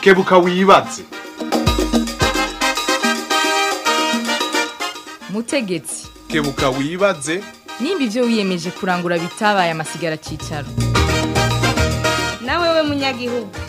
kebuka wibatse mutegetsi kebuka wibaze nimba ibyo wiyemeje kurangura bitabaye amasigara cyicaro nawe we munyagihugu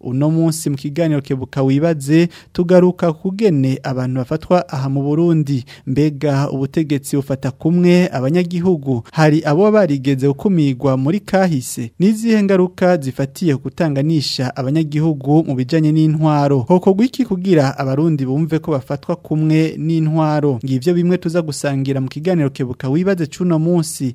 uno munsi mu kiganiro kebuka wibaze tugaruka kugene abantu bafatwa aha mu burundi mbega ubutegetsi ufata kumwe abanyagihugu hari abo barigeze gukumirwa muri kahise n'izihe ngaruka zifatiye kutanganisha abanyagihugu mu bijyanye n'intwaro hokorwa iki kugira abarundi bumve ko bafatwa kumwe n'intwaro ngibyo bimwe tuza gusangira mu kiganiro kebuka wibaze cy'uno munsi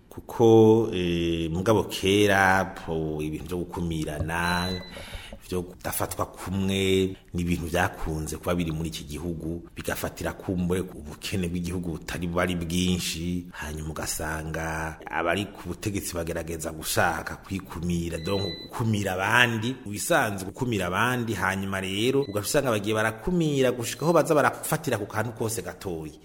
kuko eh, mugabo kera ibintu byo gukumirana byo kudafatwa kumwe n'ibintu byakunze kuba biri muri iki gihugu bigafatira kumbe ubukene bw'igihugu butari bari bwinshi hanyuma ugasanga abari ku butegetsi bagerageza gushaka kwikumira donc gukumira abandi ubisanzwe gukumira abandi hanyuma rero ugasanga bagiye barakumira gushika aho baza barafatira ku kantu kose gatoyi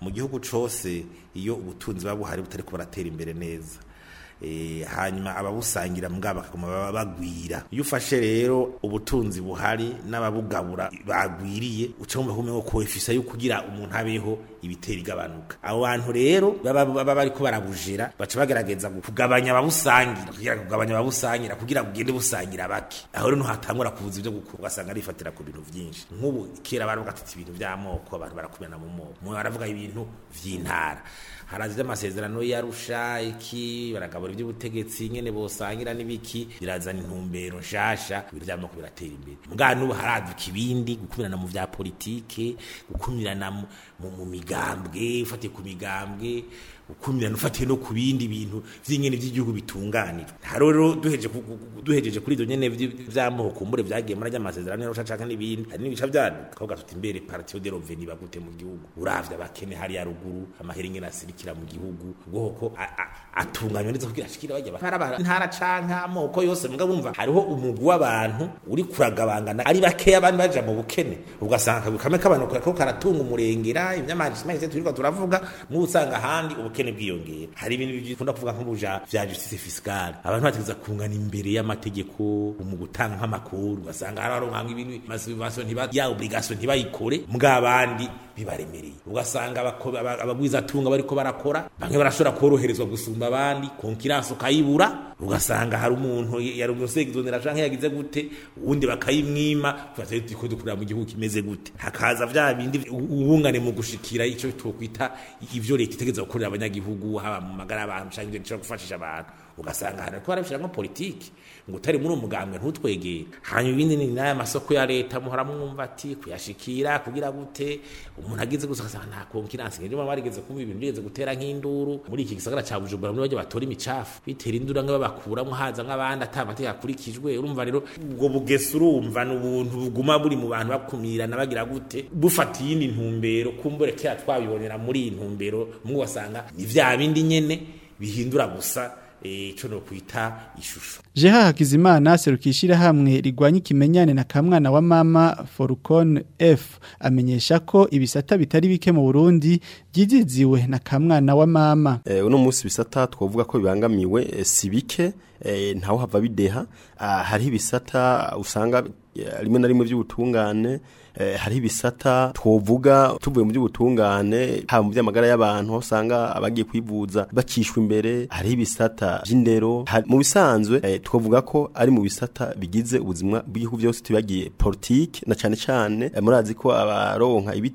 mu gihugu cyose iyo ubutunzi buba buhari butari ko imbere neza Eh, hanyuma ababusangira mbwa bakaguma bagwira iyo ufashe rero ubutunzi buhari n'ababugabura bagwiriye ucumba kumenya ko ifisa yo kugira umuntu abeho ibitera igabanuka abo bantu rero baba bari ko barabujira baca bagaragaza kugabanya ababusangira kugira kugabanya ababusangira kugira ugende busangira bake aho rero hatangura kuvuza ibyo gukuru ugasanga arifatira ku bintu byinshi nk'ubu kera baravuga ati ibintu by'amoko abantu barakubena mu moko mwe baravuga ibintu by'intara haraza amasezerano y'arusha iki baragabura iby'ubutegetsi nyene bosangira n'ibiki birazana intumbero nshasha biryamye ko biratera imbere mugabo n'ubu haraduka ibindi gukumirana mu bya politiki gukumirana mu migambwe ufatiye ku migambwe gukumirana ufatiye no ku bindi bintu by'inkene by'igihugu bitunganira nta rero duheje kuri ibyo nyene vy'amoko kumbure vyagiye murajya amasezerano y'urushacaka n'ibindi hari n'ibica byaduka ukavuga tuti imbere partiyo de reveni bagute mu gihugu uravye abakene hariya ruguru amahera ingene asirikira mu gihugu ubwoko atunganywa neza kugira ashikire bajya bakara intara canka amoko yose mugabo urumva hariho umugwi w'abantu uri kuragabangana ari bakeya abandi baja mu bukene ugasanga kamwe k'abantu kariko karatunga umurengera ibinyamanishimahise turiko turavuga mu usanga ahandi ubu ubukene bwiyongera hari ibintu bikunda kuvuga nk'ubuja vya justice fiscale abantu bategeza kungana imbere y'amategeko mu gutanga nk'amakuru ugasanga hararonka ibintu masubivasiyo ntiba ya obligation ntibayikore mw'abandi bibaremereye ugasanga abagwizatunga bariko barakora bamwe barashobora koroherezwa gusumba abandi konkiransi ukayibura ugasanga hari umuntu yari umusegizonera canke yagize gute uwundi bakayimwima tuko dukorera mu gihugu kimeze gute hakaza vya bindi ubungane mu gushikira ico twokwita ivyo leta itegeza gukorera abanyagihugu haba mu magara abantu canke ivyo gufashisha abantu ugasanga ahantu barabishyiramo politiki ngo utari muri uwo mugambwe ntutwegere hanyuma ibindi ni n'aya masoko ya leta muhora mwumva ati kuyashikira kugira gute umuntu agize gusa agasanga nta konkiransi nk'irimo barigeze kumva ibintu bigeze gutera nk'induru muri iki gisagara cya bujumbura muri bajya batora imicafu bitera induru ngo babakuramo haza nk'abandi atamategeko akurikijwe urumva rero ubwo bugese urumva ni ubuntu buguma buri mu bantu bakumirana bagira gute bufata iyindi ntumbero kumbure kera twabibonera muri iyi ntumbero mwe ugasanga ni bya bindi nyene bihindura gusa Eh, ico no kwita ishusho jeha hakizimana serukishira hamwe rigwanye ikimenyane na kamwana wa mama forcon F amenyesha ko ibisata bitari bike mu Burundi byiziziwe na kamwana wa mama eh uno munsi bisata twavuga ko bibangamiwe e, eh, sibike e, eh, ntaho hava bideha ah, hari ibisata usanga eh, rimwe na rimwe by'ubutungane hari ibisata twovuga tuvuye mu by'ubutungane haba mu by'amagara y'abantu usanga abagiye kwivuza bakishwa imbere hari ibisata by'indero mu bisanzwe twavuga ko ari mu bisata bigize ubuzima bw'igihugu byose tubagiye politike na cyane cyane eh, murazi ko abaronka ibiti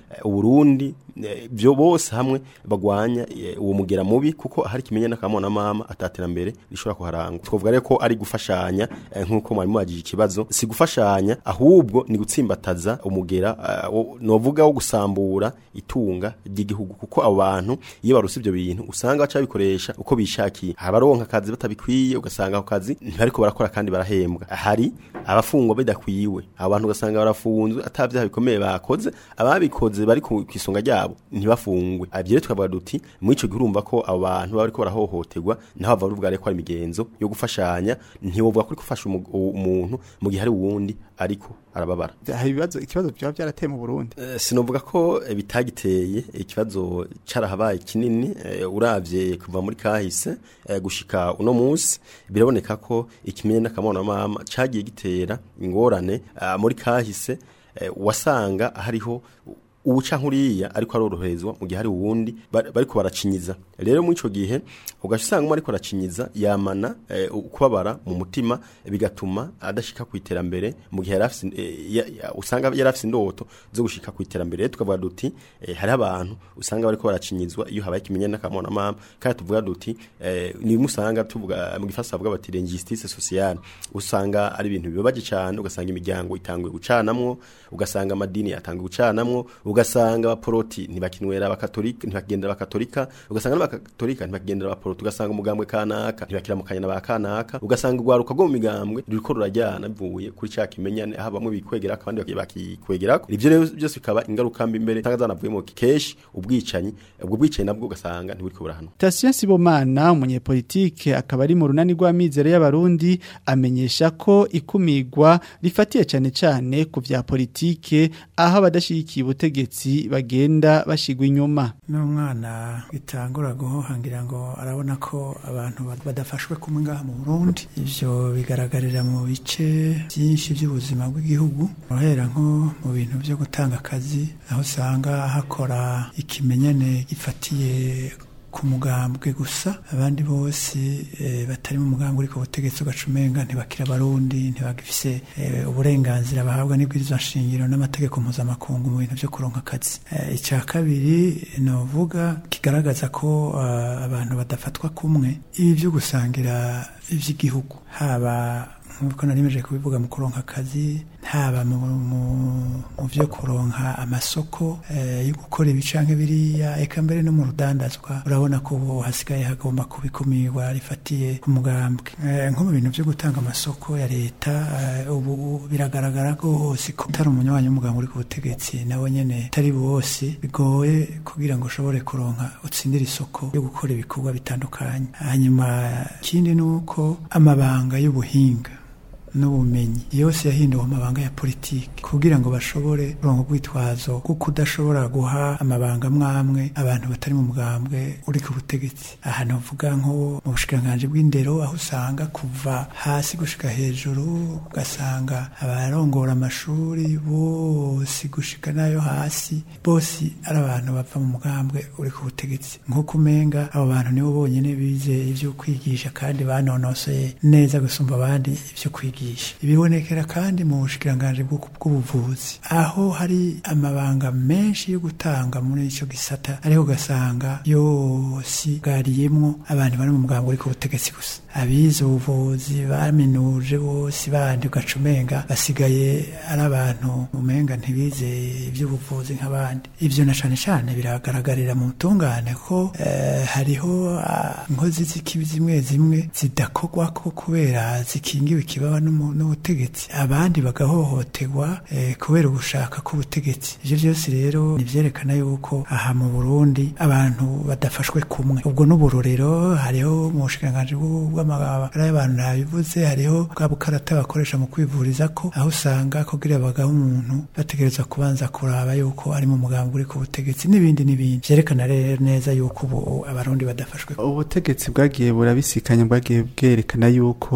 uburundi byo bose hamwe bagwanya uwo mugera mubi kuko hari ikimenyane n'akamama mama ataterambere rishobora kuharangwa twavuga rero ko ari gufashanya eh, nk'uko mwarimu wagije ikibazo si gufashanya ahubwo ni gutsimbataza umugera eh, novuga wo gusambura itunga ry'igihugu kuko abantu iyo baruse ibyo bintu usanga baca bikoresha uko bishakiye abaronka akazi batabikwiye ugasanga ako kazi ntibariko barakora kandi barahembwa hari abafungwa bidakwiwe abantu ugasanga barafunzwe atavyaha bikomeye bakoze ababikoze bari ku isonga ryabo ntibafungwe abyere twavuga duti mu icyo gihe urumva ko abantu bari ko barahohoterwa naho bava bari ko ari imigenzo yo gufashanya ntiwovuga ko uri gufasha umuntu mu gihe hari uwundi ariko arababara hari ibibazo ikibazo byaba byarateye mu burundi eh, sinavuga ko eh, bitagiteye ikibazo cyarahabaye kinini eh, urabye kuva muri kahise gushika uno munsi biraboneka ko ikimenye n'akamanamama cyagiye gitera ingorane ah, muri kahise wasanga hariho ubuca nkuriya ariko aroroherezwa mu gihe hari uwundi bariko baracinyiza rero mu ico gihe ugasha ariko aracinyiza yamana eh, kubabara mu mutima bigatuma adashika ku iterambere mu gihe yarafise eh, ya, indoto zo gushika ku iterambere tukavuga duti eh, hari abantu usanga bariko baracinyizwa iyo habaye kimenyana kamona mama kandi tuvuga duti eh, ni musanga tuvuga mu gifasa bavuga bati injustice usanga ari ibintu bibabaje cyane ugasanga imiryango itanguye gucanamwo ugasanga amadini yatanguye gucanamo ugasanga abaporoti ntibakinywera abakatolika ntibakigendera abakatolika ugasanga n'abakatolika ntibakigendera abaporoti ugasanga umugambwe kanaka ntibakiramukanya n'aba kanaka ugasanga urwaruka rwo mu migambwe ruriko rurajyana bivuye kuri cya kimenyane aho bamwe bikwegera abandi bakikwegerako ibyo rero byose bikaba ingaruka mbi mbere usanga zanavuyemo kenshi ubwicanyi ubwo bwicanyi nabwo ugasanga ntiburiko burahanwa Tasien Sibomana umunyepolitike akaba ari mu runani rw'amizero y'abarundi amenyesha ko ikumigwa rifatiye cyane cyane ku bya politike aho abadashigikiye ubutegetsi n'abategetsi bagenda bashigwa inyuma n'umwana bitangura guhohangira ngo arabona ko abantu badafashwe kumwe ngaha mu Burundi ivyo bigaragarira mu bice byinshi by'ubuzima bw'igihugu urahera nko mu bintu byo gutanga akazi aho usanga hakora ikimenyane gifatiye ku mugambwe gusa abandi bose eh, batari mu mugambwe ariko ubutegetsi ugacumenga ntibakira abarundi ntibagifise eh, uburenganzira bahabwa n'ibwirizwa nshingiro n'amategeko mpuzamakungu mu bintu byo kuronka akazi eh, icya kabiri navuga kigaragaza ko ah, abantu badafatwa kumwe ibi byo gusangira iby'igihugu haba nk'uko nari kubivuga mu kuronka akazi haba mu byo kuronka amasoko eh, yo gukora ibicanke biriya eka mbere no mu rudandazwa urabona ko ubu hasigaye hagomba kubikumirwa rifatiye ku mugambwe eh, nko mu bintu byo gutanga amasoko ya leta eh, ubu biragaragara ko hose ko utari umunywanyi w'umugambi uri ku butegetsi nawe nyene atari bose bigoye kugira ngo ushobore kuronka utsindire isoko yo gukora ibikorwa bitandukanye hanyuma ikindi ni uko amabanga y'ubuhinga n'ubumenyi yose yahinduwe amabanga ya politiki kugira ngo bashobore kuronka urwitwazo rwo kudashobora guha amabanga amwamwe abantu batari mu mugambwe uri ku butegetsi aha navuga nko mu bushikiranganji bw'indero aho usanga kuva hasi gushika hejuru ugasanga abarongora amashuri bose gushika nayo hasi bose ari abantu bapfa mu mugambwe uri ku butegetsi nko kumenga abo bantu nibo bonyine bize ibyo kwigisha kandi banonosoye neza gusumba abandi ibyo kwigisha kwigisha bibonekera kandi mu bushikiranganje bw'ubuvuzi aho hari amabanga menshi yo gutanga muri icyo gisata ariko ugasanga yose bwariyemwo abantu bari mu mugambi ariko ubutegetsi gusa abize ubuvuzi baminuje bose bandi ugacumenga basigaye ari abantu umenga ntibize iby'ubuvuzi nk'abandi ibyo na cyane cyane biragaragarira mu butungane ko eh, hariho ah, inkozi zikibi zimwe zimwe zidakogwa ko kubera zikingiwe ikibaba n'ubutegetsi abandi bagahohoterwa eh, kubera ubushaka k'ubutegetsi ibyo byose rero ntibyerekana yuko aha mu burundi abantu badafashwe kumwe ubwo n'uburorero hariho mu bushikiranganji y'abantu nabivutse hariho bwa bukarata bakoresha mu kwivuriza ko aho usanga kugira bagaha umuntu bategereza kubanza kuraba yuko ari mu mugambi uri ku butegetsi n'ibindi n'ibindi byerekana rero neza yuko ubu abarundi badafashwe ubutegetsi bwagiye burabisikanya bwagiye bwerekana yuko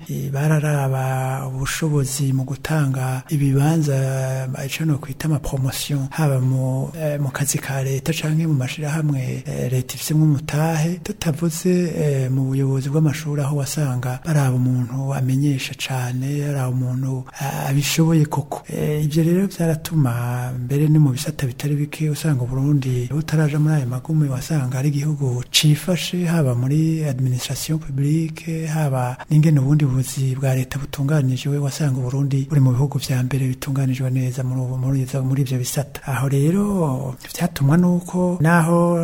e, bararaba ubushobozi mu gutanga ibibanza icyo no kwita amaporomosiyo haba e, mu kazi ka leta cyangwa mu mashyirahamwe e, leta ifite umutahe tutavuze mu buyobozi bw'amashuri aho wasanga baraba umuntu amenyesha cyane baraba umuntu umuntu abishoboye koko e, ibyo rero byaratuma mbere ni mu bisata bitari bike usanga Burundi utaraje muri aya magume wasanga ari igihugu cifashe haba muri administration publique haba n'ingene ubundi buzi bwa leta butunganijwe wasanga Burundi buri mu bihugu bya mbere bitunganijwe neza muri ubu muri ibyo bisata aho rero byatumwa nuko naho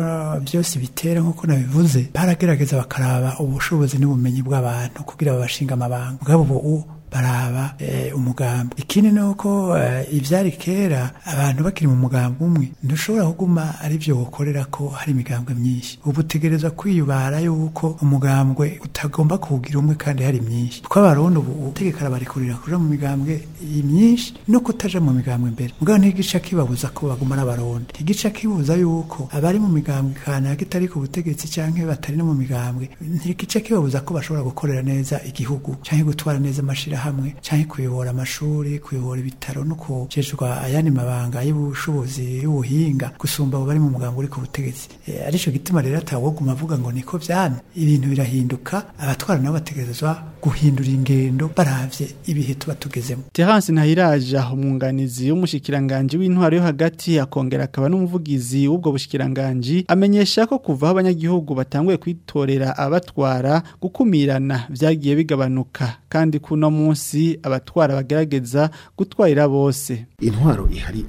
byose bitera nkuko nabivuze baragerageza bakaraba ubushobozi n'ubumenyi bw'abantu kugira babashinga amabanga ubwabo ubu baraba eh, umugambi ikindi ni uko eh, ibyari kera abantu bakiri mu mugambi umwe ntushobora kuguma ari byo gukorera ko hari imigambwe myinshi ubu utegereza kwiyubara yuko umugambwe utagomba kuwugira umwe kandi hari myinshi kuko abarundi ubu utegeka arabarekurira kuja mu migambwe myinshi no kutaja mu migambwe imbere mugabo ntigica kibabuza ko baguma n'abarundi ntigica kibuza yuko abari mu migambwe kanaka itari ku butegetsi cyangwa batari no mu migambwe ntigica kibabuza ko bashobora gukorera neza igihugu cyangwa gutwara neza amashira hamwe cyangwa kuyobora amashuri kuyobora ibitaro no kujejwa ayandi mabanga y'ubushobozi y'ubuhinga gusumba abo bari mu mugambi uri ku butegetsi e, eh, aricyo gituma rero atawoguma avuga ngo niko vyame ibintu birahinduka abatwara nabo bategerezwa guhindura ingendo baravye ibihe tuba tugezemo Terence Ntahiraja umwunganizi w'umushikiranganje w'intwaro yo hagati akongera akaba n'umuvugizi w'ubwo bushyikiranganji amenyesha ko kuva aho abanyagihugu batanguye kwitorera abatwara gukumirana byagiye bigabanuka kandi kuno mu munsi abatwara bagerageza gutwarira bose intwaro ihari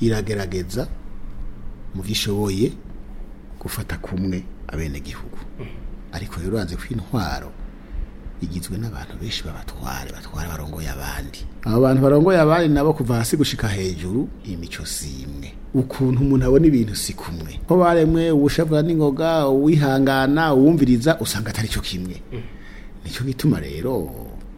iragerageza mu byishoboye gufata kumwe abenegihugu ariko rero uranze ko igizwe n'abantu benshi babatwara batwara barongoye abandi aba bantu barongoye abandi nabo kuva hasi gushika hejuru imico si imwe ukuntu umuntu abona ibintu si kumwe ko baremwe ubushabura n'ingoga uwihangana uwumviriza usanga atari mm. cyo kimwe nicyo gituma rero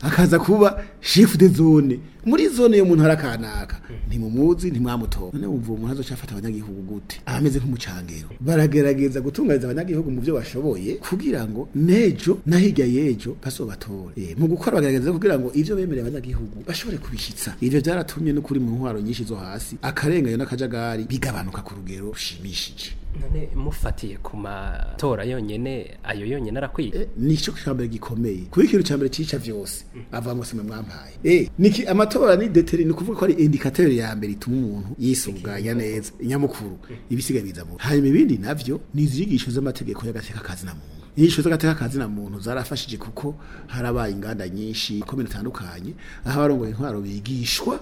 akaza kuba chef de zone muri zone yo mu ntara kanaka ntimumuzi ntimwamutora none wumva uwo muntu abanyagihugu gute ameze nk'umucangero baragerageza gutunganyiriza abanyagihugu mu byo bashoboye kugira ngo nejo na y'ejo basobatore eh, mu gukora bagerageza kugira ngo ivyo bemereye abanyagihugu bashobore kubishitsa ivyo byaratumye no kuri mu ntwaro nyinshi zo hasi akarengayo n'akajagari bigabanuka ku rugero rushimishije mufatiye ku matora yonyine ayo yonyene arakwiye eh, nico cyambere gikomeye kuko ikintu cyambere cica vyose mm. avango simwe mwampaye eh, niki amatora amatora ni deteri ni kuvuga ko ari indikateri ya mbere ituma umuntu yisunganya neza inyamukuru ibisigaye bizabura hanyuma ibindi navyo ni izigisho z'amategeko y'agateka kazi na muntu inyishu z'agateka kazi na muntu zarafashije kuko harabaye inganda nyinshi komine itandukanye aho abarongoye intwaro bigishwa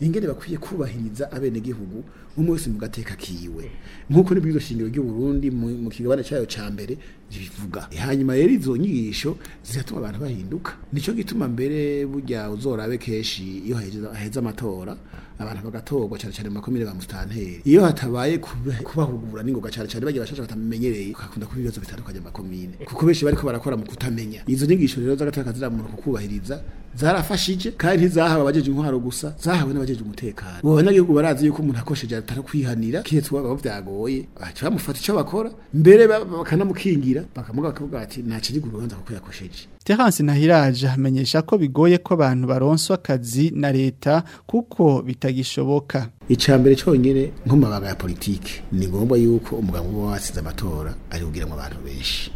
ingene bakwiye kubahiriza abenegihugu, umwe wese mu gateka kiwe nk'uko n'ibyo shingiro ry'uburundi mu kigabane cyayo cya mbere bivuga e, hanyuma yari izo nyigisho ziratuma abantu bahinduka nicyo gituma mbere burya uzorabe kenshi iyo haheze amatora abantu bagatorwa cyane cyane mu makomine ba musitanteri iyo hatabaye kubahugura n'ingoga cyane cyane bagiye bashasha batamenyereye ukakunda kuba ibibazo bitandukanye mu makomine kuko benshi bariko barakora mu kutamenya izo nyigisho rero z'agataka ziramuntu kukubahiriza zarafashije kandi ntizahawe abajeje intwaro gusa zahawe n'abajeje umutekano bo banyagihugu barazi yuko umuntu akosheje atari kwihanira kihetse waba byagoye baca bamufata icyo bakora mbere bakanamukingira bakamuga bakavuga ati ntaco ari urubanza kuko yakosheje Terence Nahiraje amenyesha ko bigoye ko abantu baronswa akazi na leta kuko bitagishoboka icambere cyonyine nko mabaga ya politike ni ngombwa yuko umugabo uba watsize amatora ari kugira mu abantu benshi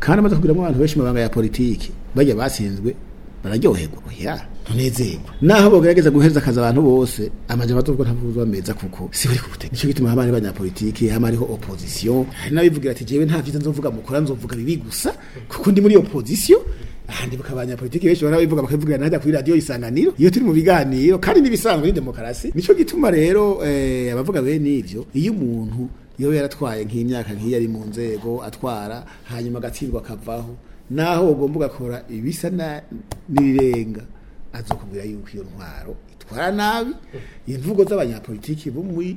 kandi amaze kugira mu abantu benshi mabaga ya politike bajya basinzwe bararyoherwa oya tunezerwa naho guheza guhereza abantu bose amajambo atubwo ntabwo meza kuko si buri kubuteka nico gituma hamari banyapolitike hamariho opposition hari nabivugira ati jewe nta vyiza nzovuga mukora nzovuga bibi gusa kuko ndi muri opposition ahandi bakabanya politiki benshi bivuga bakabivugira najya kuri radio isanganiro iyo turi mu biganiro kandi nibisanzwe ni demokarasi nico gituma rero eh, abavuga bene ivyo iyo umuntu iyo yaratwaye nk'imyaka nk'iyo ari mu nzego atwara hanyuma agatsindwa akavaho naho ugomba ugakora ibisa n'ibirenga azokubwira yuko iyo ntwaro itwara nabi imvugo z'abanyapolitiki bo muri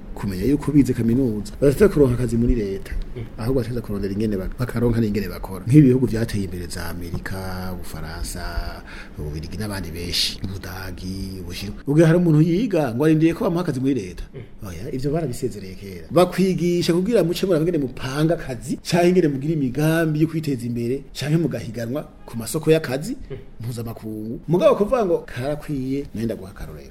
kumenya yuko bize kaminuza badafite kuronka akazi muri leta mm. ahubwo bateza kurondera ingene bakaronka n'ingene bakora nk'ibihugu byateye imbere za Amerika ubufaransa ububirigi n'abandi benshi ubudagi ubushiro ubwo hari umuntu yiga ngo arindiye ko bamuha akazi muri leta mm. oya barabisezereye kera bakwigisha kugira muce mura ngene mupanga akazi canke ngene mugira imigambi yo kwiteza imbere canke mugahiganwa ku masoko y'akazi mm. mpuzamakungu mugabo kuvuga ngo karakwiye nenda guhakarorera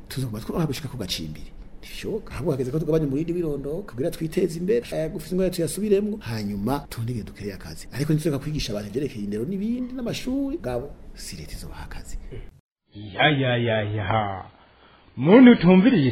tuzoguma twubaka ku gacimbiri ntibishoboka ahubwo hageze ko tugabanya umurindi w'irondoka kugira twiteze imbere gufite indwara tuyasubiremo hanyuma tundege dukereye akazi ariko nituzeka kwigisha abantu ibyerekeye indero n'ibindi n'amashuri ngabo si leta izobaha akazi ya ya ya ya muntu utumvira iyi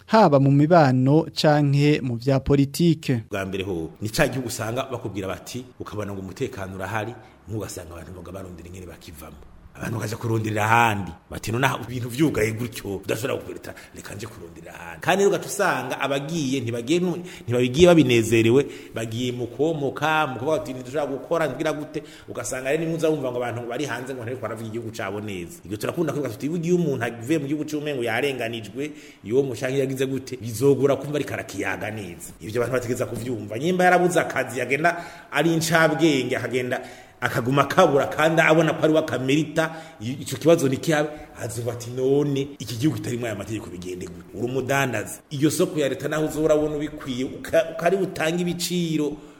haba mu mibano canke mu vya politike bwa mbere ho ni cyagiye usanga bakubwira bati ukabona ngo umutekano urahari ntugasanga abantu bagaba barondera bakivamo abantu bakaza kurundirira ahandi bati none ibintu byugaye gutyo udashobora gukorera reka nje kurundirira ahandi kandi rero usanga abagiye ntibagiye ntibagiye babinezerewe bagiye mu komoka mu kuvuga ati ntidushobora gukora ngira gute ugasanga ari nimwe wumva ngo abantu bari hanze ngo ntariko baravuga igihugu cabo neza ibyo turakunda kwibuka tuti igihe umuntu avuye mu gihugu cy'umengo yarenganijwe iyo mushangi yagize gute bizogura kumva ari karakiyaga neza ibyo abantu bategeza kuvyumva nyimba yarabuze akazi yagenda ari incabwenge akagenda akaguma kabura kandi abona ko ari we akamerita icyo kibazo ntikihabe hazuba ati none iki gihugu kitarimo aya mategeko bigende gute uri umudandaza iyo soko ya leta naho uzora ubona ubikwiye ukari butange ibiciro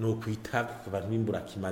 ni ukwita ku bantu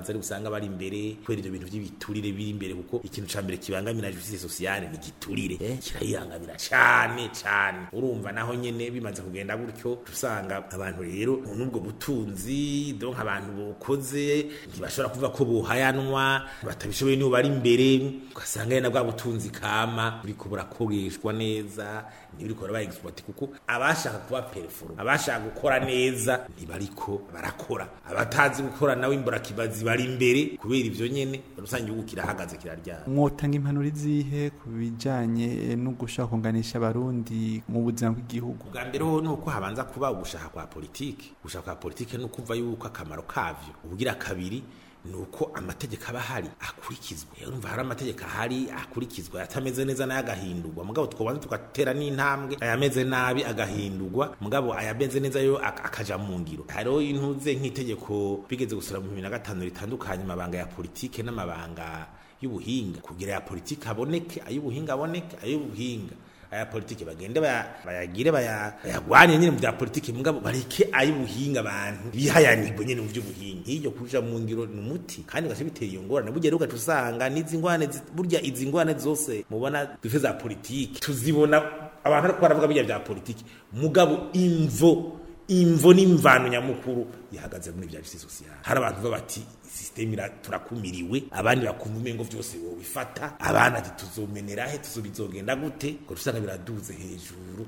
ari usanga bari imbere kubera ibyo bintu by'ibiturire biri imbere kuko ikintu cya mbere kibangamira justice sociale ni igiturire eh? kirayirangamira cyane cyane urumva naho nyine bimaze kugenda gutyo usanga abantu rero n'ubwo butunzi do abantu bukoze ntibashobora kuvuga ko buhayanwa batabishoboye nibo bari imbere ugasanga na bwa butunzi kama buriko kogeshwa neza ntiburiko barabaexploiter kuko abashaka kuba perform abashaka gukora neza ntibariko barakora abatazi gukora nawe imburakibazi bari imbere kubera ibyo nyene rusange igihugu kirahagaze kiraryana mwotanga impanuro izihe ku bijyanye eh, no gushaka kunganisha abarundi mu buzima bw'igihugu bwa mbere ho uko habanza kuba ugushaka kwa politiki gushaka kwa politiki no kumva yuko akamaro kavyo ubugira kabiri Nuko amategeko aba ahari akurikizwa urumva hari amategeko ahari akurikizwa atameze neza nayo agahindurwa mugabo twabona tugatera n'intambwe ayameze nabi agahindurwa mugabo ayameze neza yo akaja mu ngiro hariho intuze nk'itegeko bigeze gusura mu bibiri na gatanu ritandukanye amabanga ya politiki n'amabanga y'ubuhinga kugira ya politiki aboneke ay'ubuhinga aboneke ay'ubuhinga aya politiki bagende bayagire bayagwanye nyine mu bya politiki mugabo bareke ayi buhinga abantu bihayanirwe nyine mu by'ubuhinga iyo kuja mu ngiro ni umuti kandi gace biteye iyo ngorane burya ruka tusanga n'izi ngwane burya izi ngwane zose mubona dufe za politiki tuzibona abantu baravuga bya politiki mugabo imvo imvo n'imvano nyamukuru ihagaze muri bya justice sociale hari abantu baba bati systeme turakumiriwe abandi bakumva ngo byose wo bifata abana tuzomenera he tuzobizogenda gute ngo rusanga biraduze hejuru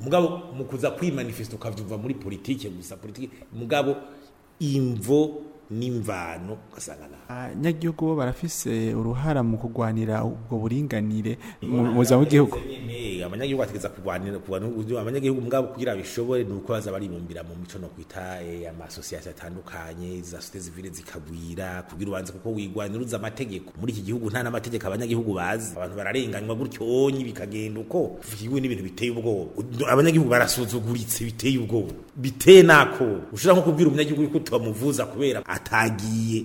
mugabo mukuza kwimanifesto kavyumva muri politiki gusa politiki mugabo imvo n'imvano ugasanga nawe abanyagihugu ah, bo barafise uruhara mu kurwanira ubwo buringanire mu buzima bw'igihugu abanyagihugu bategeza kurwanira abanyagihugu mugabo kugira bishobore ni uko baza baribumbira mu mico no kwita eh, amasosiyete atandukanye za sosiyete zivire zikagwira kugira ubanza kuko wigwanira uza amategeko muri iki gihugu nta n'amategeko abanyagihugu bazi abantu bararenganywa gutyo onyi bikagenda uko igihugu n'ibintu biteye ubwoba abanyagihugu barasuzuguritse biteye ubwoba biteye nako ushobora nko kubwira umunyagihugu yuko tutamuvuza kubera atagiye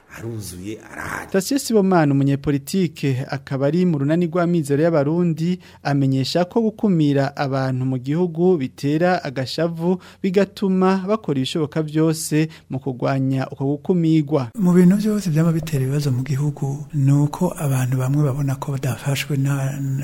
aruzuye arahari Tasie Sibomana umunyepolitike akaba ari mu runani rw'amizero y'abarundi amenyesha ko gukumira abantu mu gihugu bitera agashavu bigatuma bakora ibishoboka byose mu kugwanya uko gukumirwa mu bintu byose byama bitera ibibazo mu gihugu nuko abantu bamwe babona ko badafashwe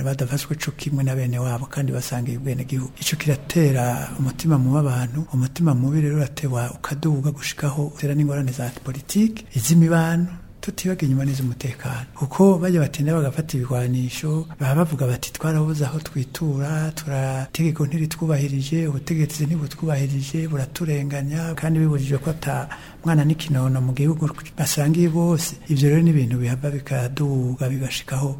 badafashwe cyo kimwe na bene wabo kandi basanga ubwene gihugu ico kiratera umutima mubi abantu umutima mubi rero uratewa ukaduga gushikaho utera n'ingorane za politiki iz'imibano tutibaga inyuma n'iz'umutekano kuko bajya batinda bagafata ibigwanisho baba bavuga bati twarabuze aho twitura turategeko ntiritwubahirije ubutegetsi ntibutwubahirije buraturenganya kandi bibujijwe ko ata mwana n'ikinono mu gihugu basangiye bose ibyo rero ni ibintu bihava bikaduga bigashikaho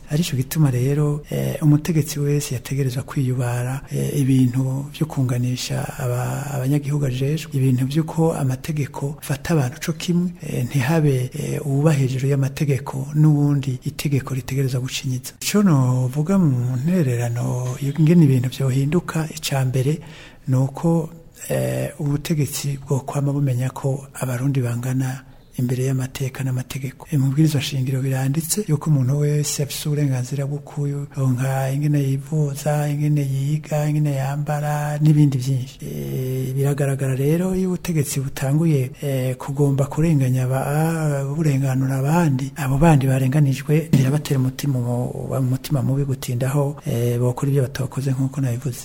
aricyo gituma rero eh, umutegetsi wese yategereza kwiyubara eh, ibintu byo kunganisha abanyagihugu ajejwe ibintu by'uko amategeko fata abantu cyo kimwe eh, ntihabe uwuba hejuru y'amategeko itegeko n'ubundi itegeko ritegereza gucinyitsa icyo novuga mu ntererano ingene ibintu byohinduka icya mbere ni uko eh, ubutegetsi bwokwama bumenya ko abarundi bangana imbere y'amateka n'amategeko imubwiriza shingiro biranditse yuko umuntu wese afise uburenganzira bw'ukuyu ronka ingene yivuza ingene yiga ingene yambara n'ibindi byinshi eh, biragaragara rero iyo ubutegetsi butanguye eh, kugomba kurenganya burenganura abandi abo bandi barenganijwe birabatera umutima umutima mubi gutindaho eh, bakora ibyo batakoze nk'uko nabivuze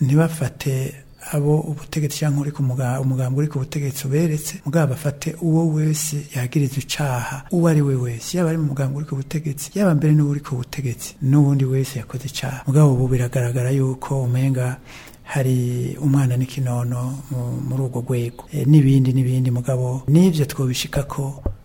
ntibafate abo ubutegetsi cyangwa umugambi uri ku butegetsi uberetse mugabo bafate uwo wese yagiriza icaha uwo ari we wese yaba ari mu mugambi uri ku butegetsi yaba mbere n'uwo uri ku butegetsi n'ubundi wese yakoze icaha mugabo ubu biragaragara yuko umenga hari umwana n'ikinono muri urwo rwego eh, n'ibindi n'ibindi mugabo n'ibyo twobishika ko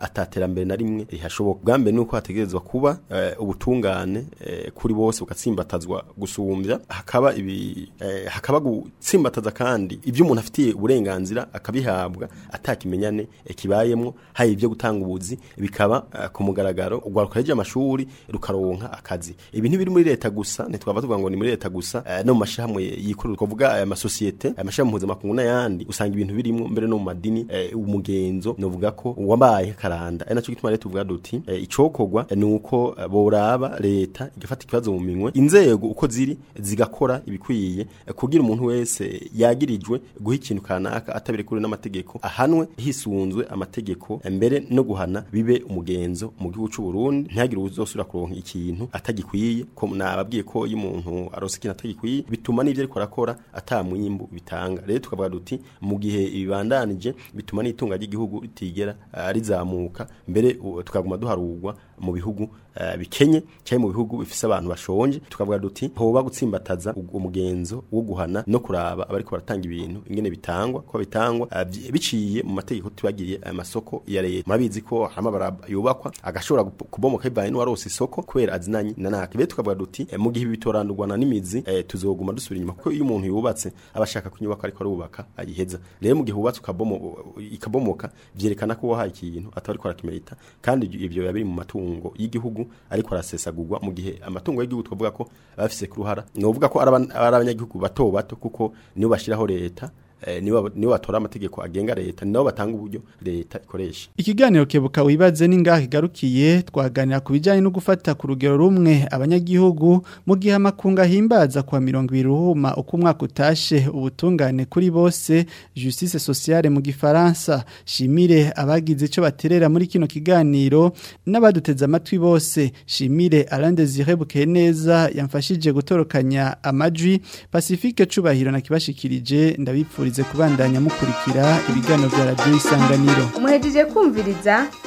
ataterambere na rimwe rihashoboka bwa mbere ni uko hategerezwa kuba eh, ubutungane eh, kuri bose bugatsimbatazwa gusumbya hakaba ibi Eh, hakaba gutsimbataza kandi ibyo umuntu afitiye uburenganzira akabihabwa atakimenyane eh, kibayemo hari ibyo gutanga ubuzi bikaba eh, ku mugaragaro urwaruka amashuri rukaronka akazi ibi ntibiri muri leta gusa ntitwaba tuvuga ngo ni muri leta gusa no mu mashyirahamwe yikorera twavuga aya masosiyete amashyirahamwe mpuzamakungu n'ayandi usanga ibintu birimo mbere no mu madini umugenzo nuvuga ko wabaye karanda ari nacyo gituma leta uvuga duti icokorwa ni uko boraba leta igafata ikibazo mu minwe inzego uko ziri zigakora ibikwiye kugira umuntu wese yagirijwe guha ikintu kanaka atabirekuriwe n'amategeko ahanwe hisunzwe amategeko mbere no guhana bibe umugenzo mu gihugu cy'u Burundi ntihagire uzosura kuronka ikintu atagikwiye ko nababwiye ko iyo umuntu arose ikintu atagikwiye bituma n'ibyo ariko arakora atamwimbu bitanga rero tukavuga duti mu gihe ibibandanije bituma n'itunga ry'igihugu ritigera ah, rizamuka mbere tukaguma duharugwa mu bihugu ah, bikenye cyangwa mu bihugu bifise abantu bashonje tukavuga duti hoba gutsimbataza umugenzo umuco wo guhana no kuraba abariko baratanga ibintu ingene bitangwa ko bitangwa eh, biciye mu mategeko tubagiriye eh, amasoko ya leta murabizi ko hamabara yubakwa agashobora kubomoka bivanye n'uwarose isoko kubera azinanye na naka rero tukavuga duti eh, mu gihe bitorandurwana n'imizi tuzoguma dusubira inyuma kuko iyo umuntu yubatse aba ashaka kunyubaka ariko arubaka ayiheza rero mu gihe hubatse ikabomoka byerekana ko wahaye ikintu ataba ariko kandi ibyo biba biri mu matungo y'igihugu ariko arasesagurwa mu gihe amatungo y'igihugu twavuga ko abafise ku ruhara ni uvuga ko ari abanyagihugu ku bato bato kuko nibo bashyiraho leta Eh, niba amategeko agenga leta nabo batanga uburyo leta ikoresha ikiganiro kebuka wibaze n'ingahe igarukiye twaganira ku bijyanye no gufata ku rugero rumwe abanyagihugu mu gihe amakunga ahimbaza kwa mirongo ibiri uhuma uko umwaka utashe ubutungane kuri bose justice sociale mu gifaransa shimire abagize icyo baterera muri kino kiganiro n'abaduteze amatwi bose shimire arandezire buke neza yamfashije gutorokanya amajwi pacifique cubahiro na kibashikirije ndabipfura tubifurije kubandanya mukurikira ibiganiro bya radiyo isanganiro muhejeje kumviriza